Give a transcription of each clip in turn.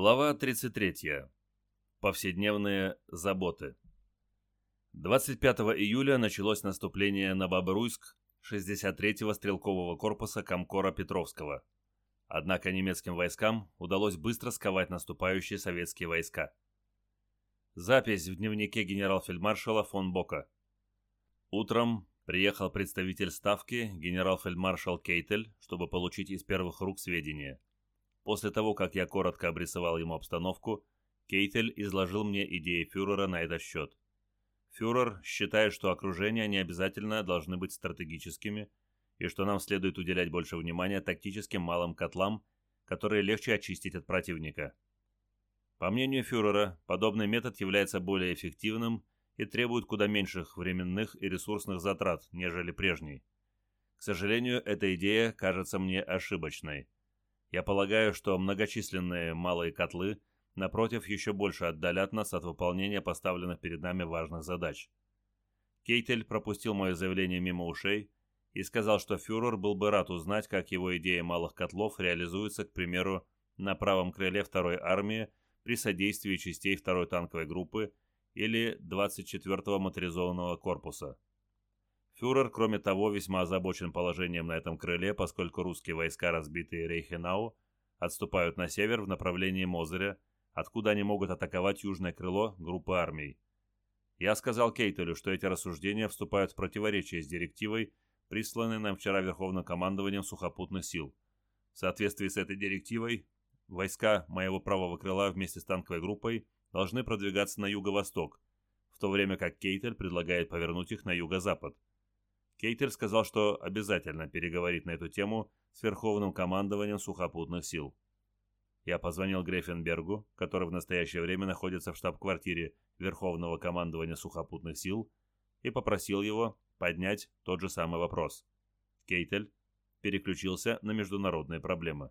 Глава 33. Повседневные заботы. 25 июля началось наступление на Бобруйск 63-го стрелкового корпуса Комкора Петровского. Однако немецким войскам удалось быстро сковать наступающие советские войска. Запись в дневнике генерал-фельдмаршала фон Бока. Утром приехал представитель Ставки, генерал-фельдмаршал Кейтель, чтобы получить из первых рук сведения – После того, как я коротко обрисовал ему обстановку, Кейтель изложил мне идеи фюрера на этот счет. Фюрер считает, что окружения не обязательно должны быть стратегическими, и что нам следует уделять больше внимания тактическим малым котлам, которые легче очистить от противника. По мнению фюрера, подобный метод является более эффективным и требует куда меньших временных и ресурсных затрат, нежели прежний. К сожалению, эта идея кажется мне ошибочной. Я полагаю, что многочисленные малые котлы, напротив, еще больше отдалят нас от выполнения поставленных перед нами важных задач. Кейтель пропустил мое заявление мимо ушей и сказал, что фюрер был бы рад узнать, как его идея малых котлов реализуется, к примеру, на правом крыле второй армии при содействии частей второй танковой группы или 24-го моторизованного корпуса. Фюрер, кроме того, весьма озабочен положением на этом крыле, поскольку русские войска, разбитые Рейхенау, отступают на север в направлении Мозыря, откуда они могут атаковать южное крыло группы армий. Я сказал Кейтелю, что эти рассуждения вступают в противоречие с директивой, присланной нам вчера Верховным командованием сухопутных сил. В соответствии с этой директивой, войска моего правого крыла вместе с танковой группой должны продвигаться на юго-восток, в то время как Кейтель предлагает повернуть их на юго-запад. Кейтель сказал, что обязательно переговорит на эту тему с Верховным командованием сухопутных сил. Я позвонил Грефенбергу, который в настоящее время находится в штаб-квартире Верховного командования сухопутных сил, и попросил его поднять тот же самый вопрос. Кейтель переключился на международные проблемы.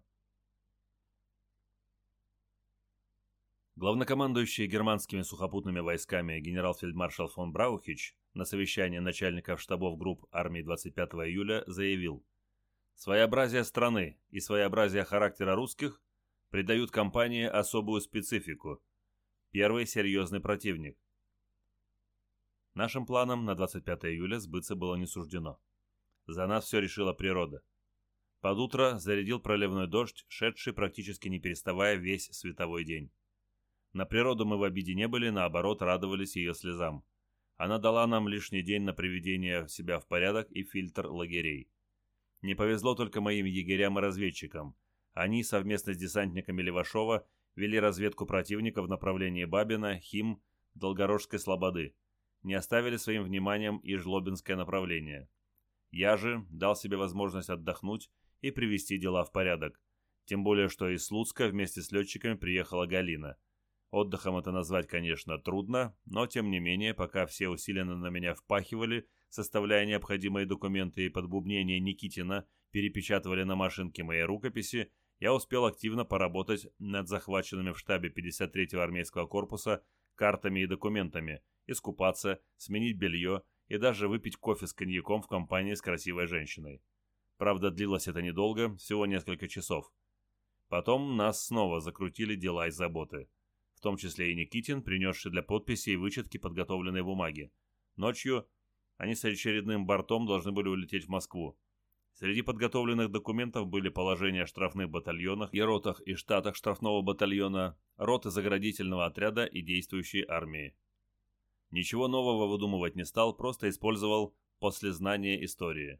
Главнокомандующий германскими сухопутными войсками генерал-фельдмаршал фон Браухич на совещании начальников штабов групп армии 25 июля заявил, «Своеобразие страны и своеобразие характера русских придают компании особую специфику. Первый серьезный противник. Нашим планам на 25 июля сбыться было не суждено. За нас все решила природа. Под утро зарядил проливной дождь, шедший практически не переставая весь световой день. На природу мы в обиде не были, наоборот, радовались ее слезам. Она дала нам лишний день на приведение себя в порядок и фильтр лагерей. Не повезло только моим егерям и разведчикам. Они совместно с десантниками Левашова вели разведку противника в направлении Бабина, Хим, Долгорожской Слободы. Не оставили своим вниманием и Жлобинское направление. Я же дал себе возможность отдохнуть и привести дела в порядок. Тем более, что из Слуцка вместе с летчиками приехала Галина – Отдыхом это назвать, конечно, трудно, но тем не менее, пока все усиленно на меня впахивали, составляя необходимые документы и подбубнение Никитина перепечатывали на машинке мои рукописи, я успел активно поработать над захваченными в штабе 53-го армейского корпуса картами и документами, искупаться, сменить белье и даже выпить кофе с коньяком в компании с красивой женщиной. Правда, длилось это недолго, всего несколько часов. Потом нас снова закрутили дела и заботы в том числе и Никитин, принесший для подписи и вычетки подготовленные бумаги. Ночью они с очередным бортом должны были улететь в Москву. Среди подготовленных документов были положения о штрафных батальонах и ротах и штатах штрафного батальона, роты заградительного отряда и действующей армии. Ничего нового выдумывать не стал, просто использовал послезнание истории.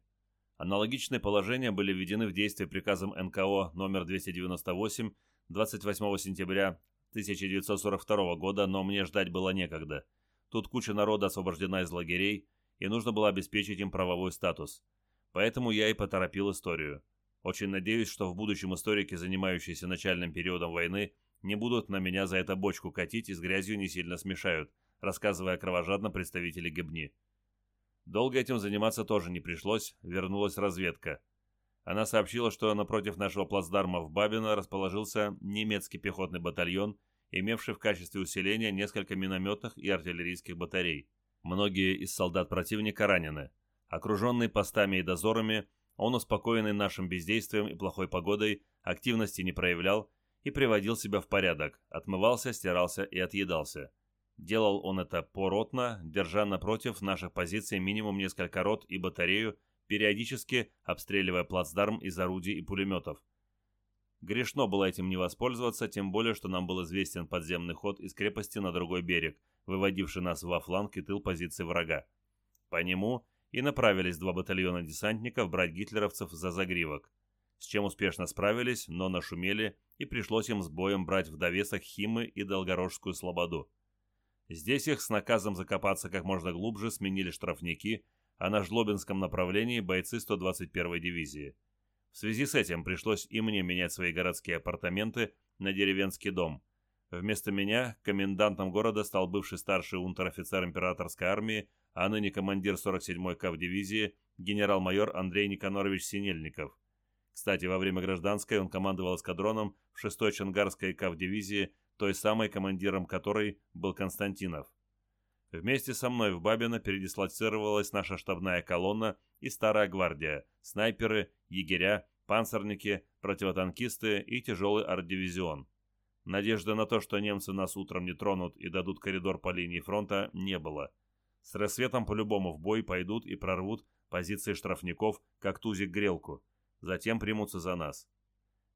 Аналогичные положения были введены в действие приказом НКО номер 298 28 сентября 1942 года, но мне ждать было некогда. Тут куча народа освобождена из лагерей, и нужно было обеспечить им правовой статус. Поэтому я и поторопил историю. Очень надеюсь, что в будущем историки, занимающиеся начальным периодом войны, не будут на меня за это бочку катить и с грязью не сильно смешают, рассказывая кровожадно представители Гебни. Долго этим заниматься тоже не пришлось, вернулась разведка. Она сообщила, что напротив нашего плацдарма в Бабино расположился немецкий пехотный батальон, имевший в качестве усиления несколько минометных и артиллерийских батарей. Многие из солдат противника ранены. Окруженный постами и дозорами, он, успокоенный нашим бездействием и плохой погодой, активности не проявлял и приводил себя в порядок, отмывался, стирался и отъедался. Делал он это поротно, держа напротив наших позиций минимум несколько рот и батарею, периодически обстреливая плацдарм из орудий и пулеметов. Грешно было этим не воспользоваться, тем более, что нам был известен подземный ход из крепости на другой берег, выводивший нас во фланг и тыл позиции врага. По нему и направились два батальона десантников брать гитлеровцев за загривок, с чем успешно справились, но нашумели, и пришлось им с боем брать в довесок Химы и Долгорожскую Слободу. Здесь их с наказом закопаться как можно глубже сменили штрафники, а на Жлобинском направлении бойцы 121-й дивизии. В связи с этим пришлось и мне менять свои городские апартаменты на деревенский дом. Вместо меня комендантом города стал бывший старший унтер-офицер императорской армии, а ныне командир 47-й КАВ-дивизии генерал-майор Андрей Никонорович Синельников. Кстати, во время гражданской он командовал эскадроном в 6-й Чангарской КАВ-дивизии той самой командиром которой был Константинов. Вместе со мной в Бабино передислоцировалась наша штабная колонна и старая гвардия, снайперы, егеря, панцирники, противотанкисты и тяжелый арт-дивизион. Надежды на то, что немцы нас утром не тронут и дадут коридор по линии фронта, не было. С рассветом по-любому в бой пойдут и прорвут позиции штрафников, как тузик грелку. Затем примутся за нас.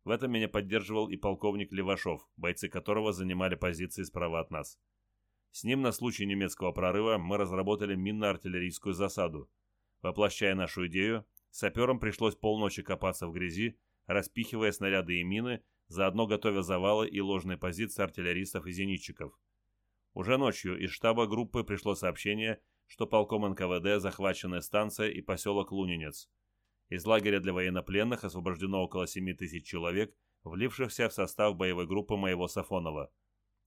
В этом меня поддерживал и полковник Левашов, бойцы которого занимали позиции справа от нас. С ним на случай немецкого прорыва мы разработали минно-артиллерийскую засаду. Воплощая нашу идею, саперам пришлось полночи копаться в грязи, распихивая снаряды и мины, заодно готовя завалы и ложные позиции артиллеристов и зенитчиков. Уже ночью из штаба группы пришло сообщение, что полком НКВД захвачены станция и поселок Лунинец – из лагеря для военнопленных освобождено около 7 тысяч человек, влившихся в состав боевой группы моего Сафонова.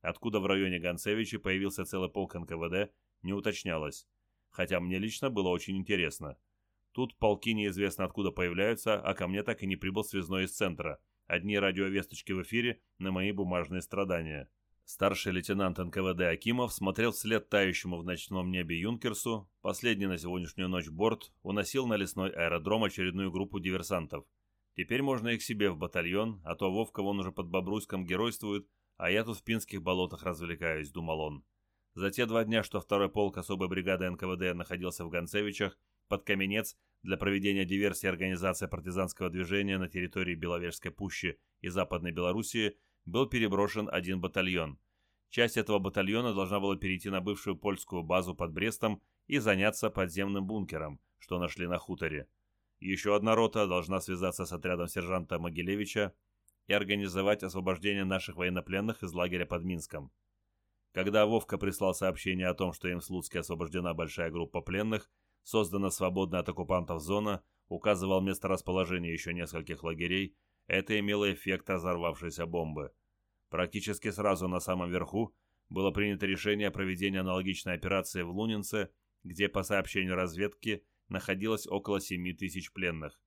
Откуда в районе Гонцевичи появился целый полк НКВД, не уточнялось. Хотя мне лично было очень интересно. Тут полки неизвестно откуда появляются, а ко мне так и не прибыл связной из центра. Одни радиовесточки в эфире на мои бумажные страдания. Старший лейтенант НКВД Акимов смотрел вслед тающему в ночном небе Юнкерсу, последний на сегодняшнюю ночь борт, уносил на лесной аэродром очередную группу диверсантов. Теперь можно их себе в батальон, а то Вовка вон уже под Бобруйском геройствует, а я тут в Пинских болотах развлекаюсь, думал он. За те два дня, что второй полк особой бригады НКВД находился в Гонцевичах, под Каменец для проведения диверсии организации партизанского движения на территории Беловежской пущи и Западной Белоруссии – был переброшен один батальон. Часть этого батальона должна была перейти на бывшую польскую базу под Брестом и заняться подземным бункером, что нашли на хуторе. Еще одна рота должна связаться с отрядом сержанта Могилевича и организовать освобождение наших военнопленных из лагеря под Минском. Когда Вовка прислал сообщение о том, что им в Слуцке освобождена большая группа пленных, создана свободная от оккупантов зона, указывал место расположения еще нескольких лагерей, это имело эффект разорвавшейся бомбы. Практически сразу на самом верху было принято решение о проведении аналогичной операции в Лунинце, где, по сообщению разведки, находилось около 7 тысяч пленных.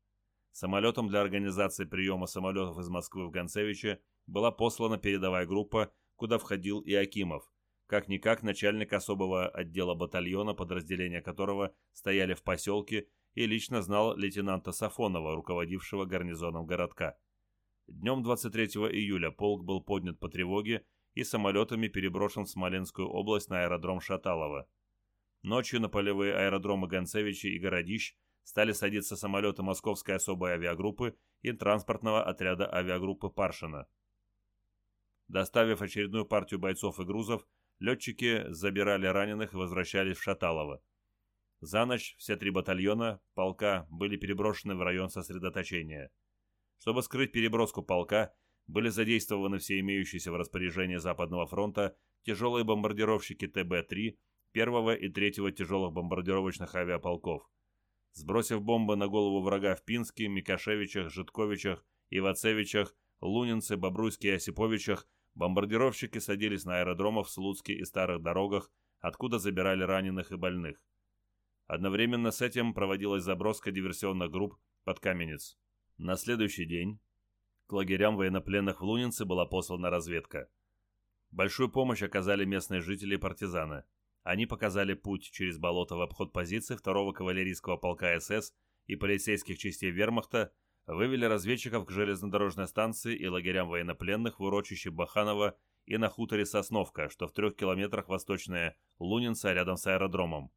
Самолетом для организации приема самолетов из Москвы в Гонцевиче была послана передовая группа, куда входил и Акимов, как-никак начальник особого отдела батальона, подразделения которого стояли в поселке, и лично знал лейтенанта Сафонова, руководившего гарнизоном городка. Днем 23 июля полк был поднят по тревоге и самолетами переброшен в Смоленскую область на аэродром Шаталова. Ночью на полевые аэродромы Гонцевичи и Городищ стали садиться самолеты Московской особой авиагруппы и транспортного отряда авиагруппы Паршина. Доставив очередную партию бойцов и грузов, летчики забирали раненых и возвращались в Шаталово. За ночь все три батальона полка были переброшены в район сосредоточения – чтобы скрыть переброску полка, были задействованы все имеющиеся в распоряжении Западного фронта тяжелые бомбардировщики ТБ-3 первого и третьего тяжелых бомбардировочных авиаполков. Сбросив бомбы на голову врага в Пинске, Микашевичах, Житковичах, Ивацевичах, Лунинце, Бобруйске и Осиповичах, бомбардировщики садились на аэродромах в Слуцке и старых дорогах, откуда забирали раненых и больных. Одновременно с этим проводилась заброска диверсионных групп под Каменец. На следующий день к лагерям военнопленных в Лунинце была послана разведка. Большую помощь оказали местные жители и партизаны. Они показали путь через болото в обход позиций 2-го кавалерийского полка СС и полицейских частей вермахта, вывели разведчиков к железнодорожной станции и лагерям военнопленных в урочище Баханова и на хуторе Сосновка, что в трех километрах восточнее Лунинца рядом с аэродромом.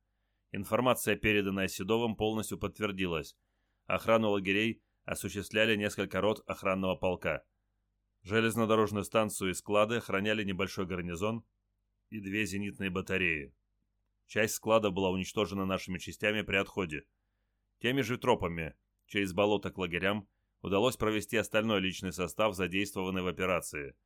Информация, переданная Седовым, полностью подтвердилась. Охрану лагерей осуществляли несколько рот охранного полка. Железнодорожную станцию и склады охраняли небольшой гарнизон и две зенитные батареи. Часть склада была уничтожена нашими частями при отходе. Теми же тропами, через болото к лагерям, удалось провести остальной личный состав, задействованный в операции.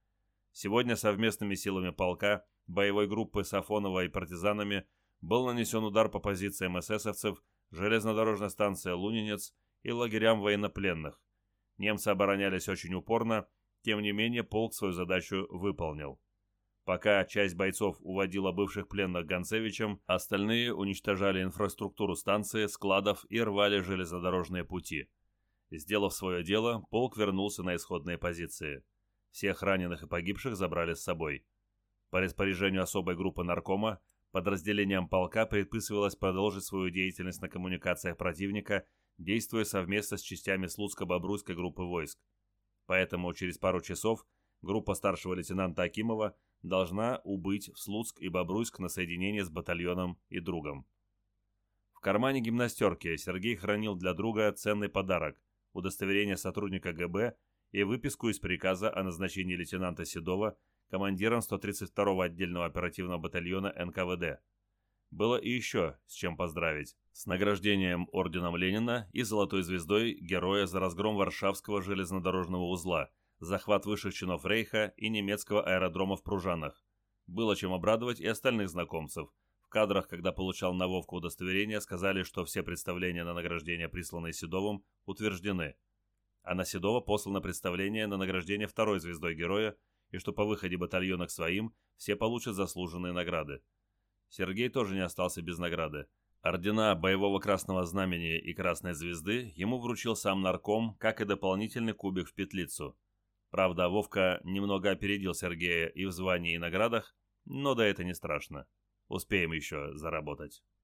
Сегодня совместными силами полка, боевой группы Сафонова и партизанами был нанесен удар по позициям эсэсовцев, железнодорожной станции Лунинец и лагерям военнопленных. Немцы оборонялись очень упорно, тем не менее полк свою задачу выполнил. Пока часть бойцов уводила бывших пленных Гонцевичем, остальные уничтожали инфраструктуру станции, складов и рвали железнодорожные пути. Сделав свое дело, полк вернулся на исходные позиции. Всех раненых и погибших забрали с собой. По распоряжению особой группы наркома, подразделениям полка предписывалось продолжить свою деятельность на коммуникациях противника, действуя совместно с частями Слуцко-Бобруйской группы войск. Поэтому через пару часов группа старшего лейтенанта Акимова должна убыть в Слуцк и Бобруйск на соединение с батальоном и другом. В кармане гимнастерки Сергей хранил для друга ценный подарок – удостоверение сотрудника ГБ и выписку из приказа о назначении лейтенанта Седова командиром 132-го отдельного оперативного батальона НКВД. Было и еще с чем поздравить. С награждением Орденом Ленина и Золотой Звездой Героя за разгром Варшавского железнодорожного узла – захват высших чинов Рейха и немецкого аэродрома в Пружанах. Было чем обрадовать и остальных знакомцев. В кадрах, когда получал на Вовку удостоверение, сказали, что все представления на награждение, присланные Седовым, утверждены. А на Седова послано представление на награждение второй звездой героя, и что по выходе батальона к своим все получат заслуженные награды. Сергей тоже не остался без награды. Ордена Боевого Красного Знамени и Красной Звезды ему вручил сам нарком, как и дополнительный кубик в петлицу. Правда, Вовка немного опередил Сергея и в звании и наградах, но да это не страшно. Успеем еще заработать.